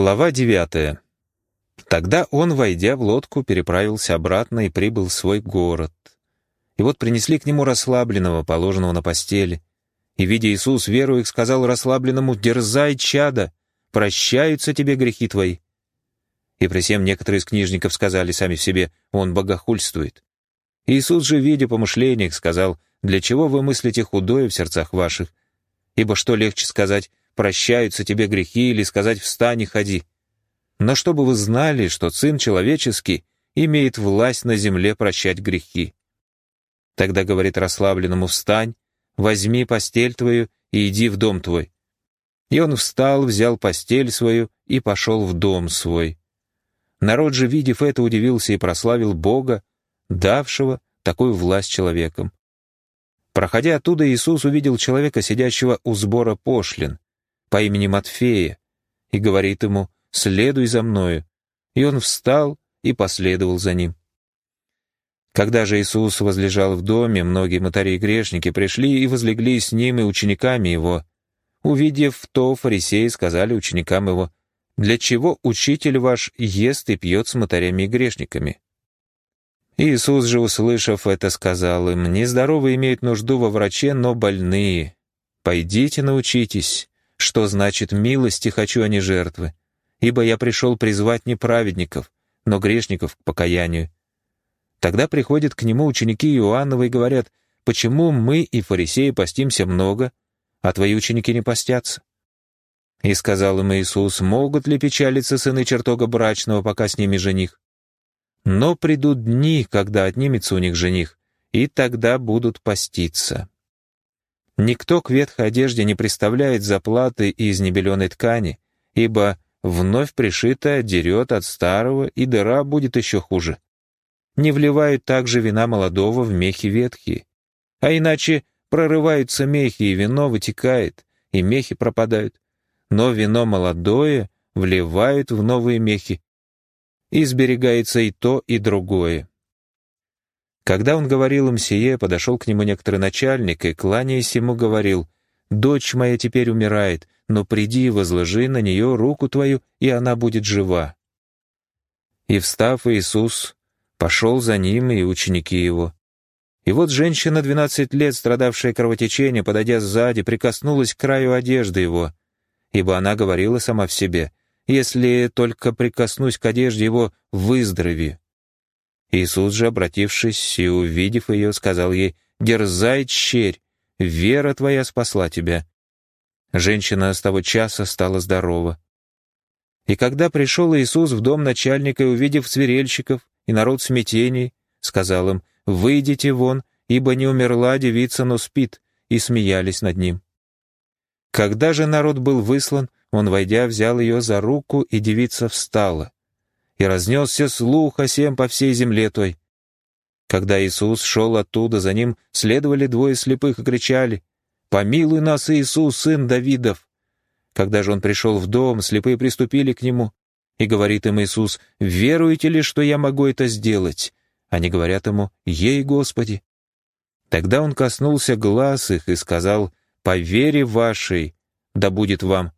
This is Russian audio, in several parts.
Глава девятая. Тогда он, войдя в лодку, переправился обратно и прибыл в свой город. И вот принесли к нему расслабленного, положенного на постели. И, видя Иисус, веру их, сказал расслабленному, «Дерзай, чада, прощаются тебе грехи твои». И при всем некоторые из книжников сказали сами в себе, «Он богохульствует». Иисус же, видя помышлениях, сказал, «Для чего вы мыслите худое в сердцах ваших? Ибо что легче сказать, прощаются тебе грехи, или сказать «встань и ходи». Но чтобы вы знали, что Сын Человеческий имеет власть на земле прощать грехи. Тогда говорит расслабленному «встань, возьми постель твою и иди в дом твой». И он встал, взял постель свою и пошел в дом свой. Народ же, видев это, удивился и прославил Бога, давшего такую власть человеком. Проходя оттуда, Иисус увидел человека, сидящего у сбора пошлин, по имени Матфея и говорит ему «Следуй за мною». И он встал и последовал за ним. Когда же Иисус возлежал в доме, многие мотари и грешники пришли и возлегли с ним и учениками его. Увидев то, фарисеи сказали ученикам его, «Для чего учитель ваш ест и пьет с мотарями и грешниками?» Иисус же, услышав это, сказал им, «Нездоровые имеют нужду во враче, но больные. Пойдите научитесь, что значит «милости хочу, а не жертвы»? Ибо я пришел призвать не праведников, но грешников к покаянию. Тогда приходят к нему ученики Иоаннова и говорят, «Почему мы и фарисеи постимся много, а твои ученики не постятся?» И сказал им Иисус, «Могут ли печалиться сыны чертога брачного, пока с ними жених? Но придут дни, когда отнимется у них жених, и тогда будут поститься». Никто к ветхой одежде не представляет заплаты из небеленой ткани, ибо вновь пришитая дерет от старого, и дыра будет еще хуже. Не вливают также вина молодого в мехи ветхие, а иначе прорываются мехи, и вино вытекает, и мехи пропадают. Но вино молодое вливают в новые мехи, и сберегается и то, и другое. Когда он говорил им сие, подошел к нему некоторый начальник и, кланяясь ему, говорил, «Дочь моя теперь умирает, но приди и возложи на нее руку твою, и она будет жива». И, встав, Иисус пошел за ним и ученики его. И вот женщина, двенадцать лет, страдавшая кровотечением, подойдя сзади, прикоснулась к краю одежды его, ибо она говорила сама в себе, «Если только прикоснусь к одежде его, выздорови». Иисус же, обратившись и увидев ее, сказал ей, «Дерзай, черь, вера твоя спасла тебя». Женщина с того часа стала здорова. И когда пришел Иисус в дом начальника и, увидев свирельщиков и народ смятений, сказал им, «Выйдите вон, ибо не умерла девица, но спит», и смеялись над ним. Когда же народ был выслан, он, войдя, взял ее за руку, и девица встала и разнесся слух о сем по всей земле той. Когда Иисус шел оттуда, за ним следовали двое слепых и кричали, «Помилуй нас, Иисус, сын Давидов!» Когда же он пришел в дом, слепые приступили к нему, и говорит им Иисус, «Веруете ли, что я могу это сделать?» Они говорят ему, «Ей, Господи!» Тогда он коснулся глаз их и сказал, «По вере вашей, да будет вам».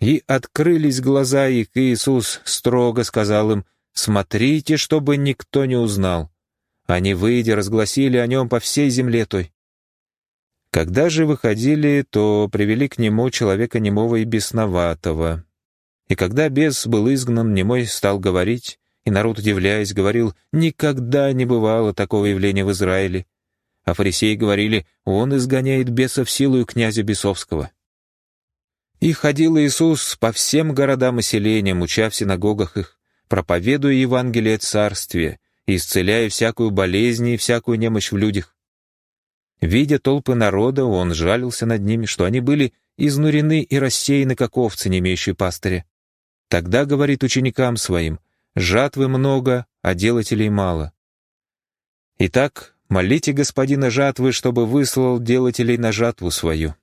И открылись глаза их, и Иисус строго сказал им, «Смотрите, чтобы никто не узнал». Они, выйдя, разгласили о нем по всей земле той. Когда же выходили, то привели к нему человека немого и бесноватого. И когда бес был изгнан, немой стал говорить, и народ, удивляясь, говорил, «Никогда не бывало такого явления в Израиле». А фарисеи говорили, «Он изгоняет бесов силою князя бесовского». И ходил Иисус по всем городам и селениям, уча в синагогах их, проповедуя Евангелие Царствия, исцеляя всякую болезнь и всякую немощь в людях. Видя толпы народа, он жалился над ними, что они были изнурены и рассеяны, как овцы, не имеющие пастыря. Тогда говорит ученикам своим, «Жатвы много, а делателей мало». Итак, молите господина жатвы, чтобы выслал делателей на жатву свою.